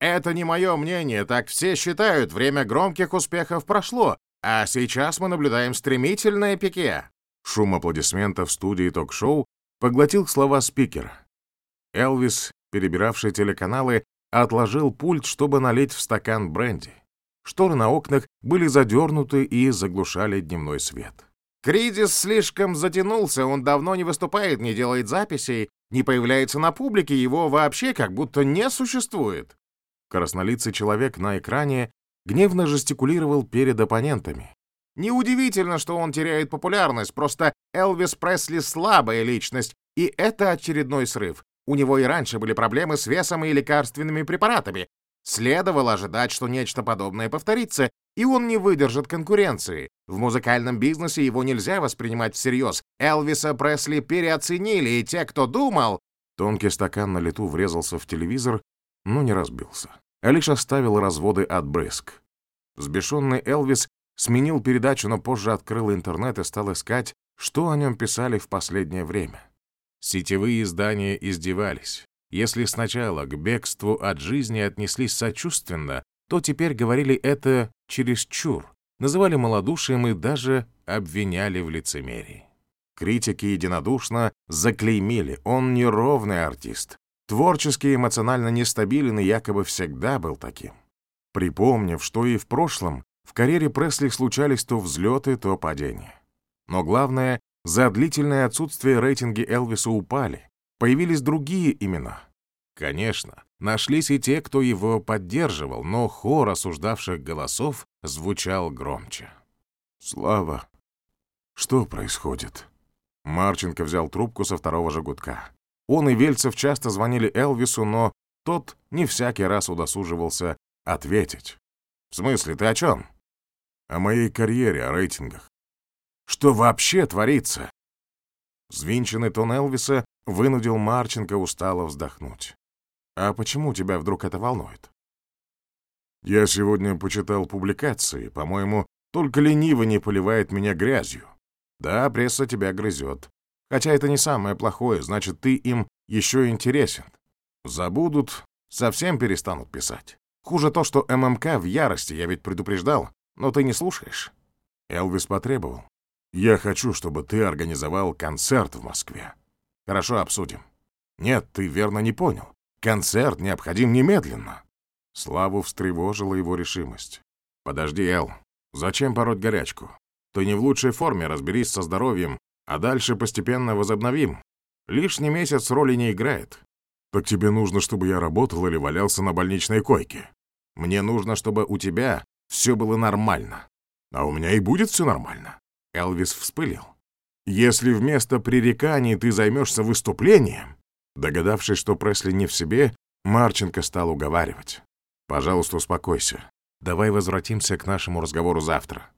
Это не мое мнение, так все считают, время громких успехов прошло, а сейчас мы наблюдаем стремительное пике». Шум аплодисментов в студии ток-шоу поглотил слова спикера. Элвис, перебиравший телеканалы, отложил пульт, чтобы налить в стакан бренди. Шторы на окнах были задернуты и заглушали дневной свет. Кризис слишком затянулся, он давно не выступает, не делает записей, не появляется на публике, его вообще как будто не существует. Краснолицый человек на экране гневно жестикулировал перед оппонентами. Неудивительно, что он теряет популярность, просто Элвис Пресли слабая личность, и это очередной срыв. У него и раньше были проблемы с весом и лекарственными препаратами. Следовало ожидать, что нечто подобное повторится, и он не выдержит конкуренции. В музыкальном бизнесе его нельзя воспринимать всерьез. Элвиса Пресли переоценили, и те, кто думал... Тонкий стакан на лету врезался в телевизор, но не разбился, а лишь оставил разводы от брызг. Взбешенный Элвис сменил передачу, но позже открыл интернет и стал искать, что о нем писали в последнее время. Сетевые издания издевались. Если сначала к бегству от жизни отнеслись сочувственно, то теперь говорили это чересчур, называли малодушием и даже обвиняли в лицемерии. Критики единодушно заклеймили, он неровный артист, творчески и эмоционально нестабилен и якобы всегда был таким. Припомнив, что и в прошлом в карьере Пресли случались то взлеты, то падения. Но главное, за длительное отсутствие рейтинги Элвиса упали, появились другие имена. Конечно, нашлись и те, кто его поддерживал, но хор осуждавших голосов звучал громче. «Слава, что происходит?» Марченко взял трубку со второго же гудка. Он и Вельцев часто звонили Элвису, но тот не всякий раз удосуживался ответить. «В смысле, ты о чем?» «О моей карьере, о рейтингах. Что вообще творится?» Звинченный тон Элвиса вынудил Марченко устало вздохнуть. «А почему тебя вдруг это волнует?» «Я сегодня почитал публикации. По-моему, только лениво не поливает меня грязью. Да, пресса тебя грызет. Хотя это не самое плохое, значит, ты им еще интересен. Забудут, совсем перестанут писать. Хуже то, что ММК в ярости, я ведь предупреждал, но ты не слушаешь». Элвис потребовал. Я хочу, чтобы ты организовал концерт в Москве. Хорошо, обсудим. Нет, ты верно не понял. Концерт необходим немедленно. Славу встревожила его решимость. Подожди, Эл. Зачем пороть горячку? Ты не в лучшей форме, разберись со здоровьем, а дальше постепенно возобновим. Лишний месяц роли не играет. Так тебе нужно, чтобы я работал или валялся на больничной койке. Мне нужно, чтобы у тебя все было нормально. А у меня и будет все нормально. Элвис вспылил. «Если вместо пререканий ты займешься выступлением...» Догадавшись, что Пресли не в себе, Марченко стал уговаривать. «Пожалуйста, успокойся. Давай возвратимся к нашему разговору завтра».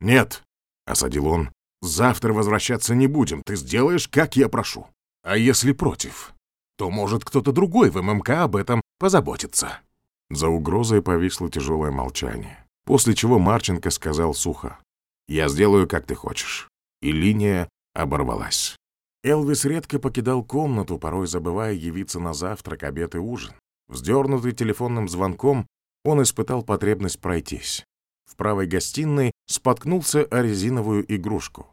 «Нет», — осадил он, — «завтра возвращаться не будем. Ты сделаешь, как я прошу. А если против, то, может, кто-то другой в ММК об этом позаботится». За угрозой повисло тяжелое молчание, после чего Марченко сказал сухо. Я сделаю, как ты хочешь». И линия оборвалась. Элвис редко покидал комнату, порой забывая явиться на завтрак, обед и ужин. Вздернутый телефонным звонком, он испытал потребность пройтись. В правой гостиной споткнулся о резиновую игрушку.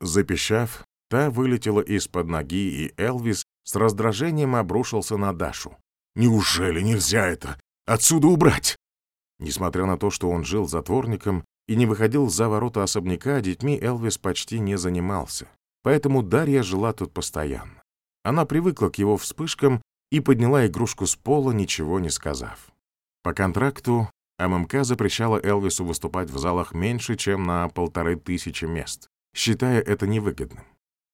Запищав, та вылетела из-под ноги, и Элвис с раздражением обрушился на Дашу. «Неужели нельзя это отсюда убрать?» Несмотря на то, что он жил затворником, и не выходил за ворота особняка, детьми Элвис почти не занимался. Поэтому Дарья жила тут постоянно. Она привыкла к его вспышкам и подняла игрушку с пола, ничего не сказав. По контракту ММК запрещала Элвису выступать в залах меньше, чем на полторы тысячи мест, считая это невыгодным.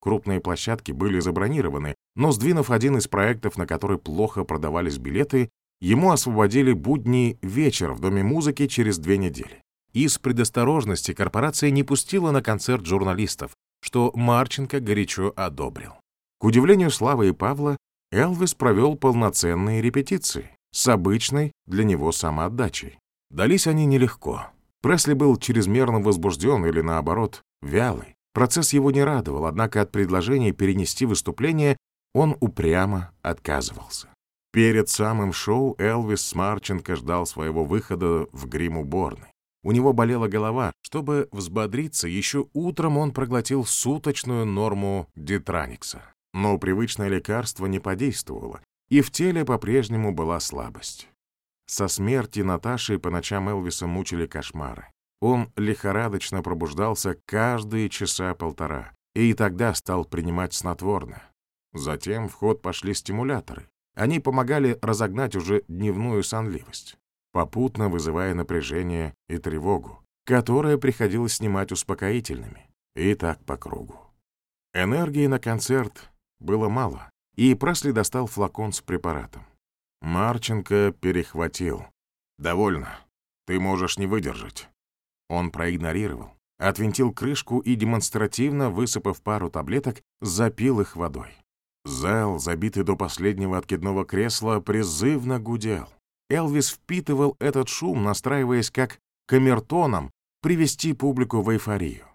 Крупные площадки были забронированы, но сдвинув один из проектов, на который плохо продавались билеты, ему освободили будний вечер в Доме музыки через две недели. Из предосторожности корпорация не пустила на концерт журналистов, что Марченко горячо одобрил. К удивлению Славы и Павла, Элвис провел полноценные репетиции с обычной для него самоотдачей. Дались они нелегко. Пресли был чрезмерно возбужден или, наоборот, вялый. Процесс его не радовал, однако от предложения перенести выступление он упрямо отказывался. Перед самым шоу Элвис Марченко ждал своего выхода в грим-уборной. У него болела голова. Чтобы взбодриться, еще утром он проглотил суточную норму дитраникса. Но привычное лекарство не подействовало, и в теле по-прежнему была слабость. Со смерти Наташи по ночам Элвиса мучили кошмары. Он лихорадочно пробуждался каждые часа полтора, и тогда стал принимать снотворное. Затем в ход пошли стимуляторы. Они помогали разогнать уже дневную сонливость, попутно вызывая напряжение и тревогу, которое приходилось снимать успокоительными, и так по кругу. Энергии на концерт было мало, и Пресли достал флакон с препаратом. Марченко перехватил. «Довольно. Ты можешь не выдержать». Он проигнорировал, отвинтил крышку и, демонстративно высыпав пару таблеток, запил их водой. Зал, забитый до последнего откидного кресла, призывно гудел. Элвис впитывал этот шум, настраиваясь как камертоном привести публику в эйфорию.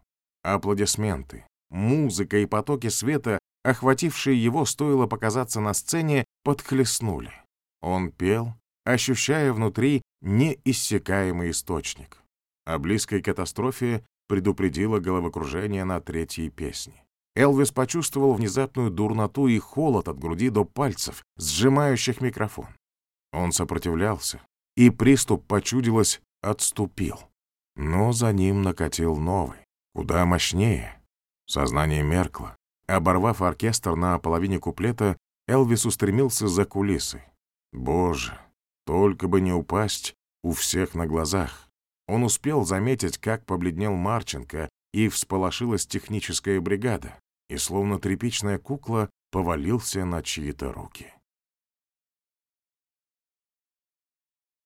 Аплодисменты, музыка и потоки света, охватившие его, стоило показаться на сцене, подхлестнули. Он пел, ощущая внутри неиссякаемый источник. О близкой катастрофе предупредило головокружение на третьей песне. Элвис почувствовал внезапную дурноту и холод от груди до пальцев, сжимающих микрофон. Он сопротивлялся, и приступ, почудилось, отступил. Но за ним накатил новый, куда мощнее. Сознание меркло. Оборвав оркестр на половине куплета, Элвис устремился за кулисы. Боже, только бы не упасть у всех на глазах. Он успел заметить, как побледнел Марченко, и всполошилась техническая бригада и словно тряпичная кукла повалился на чьи-то руки.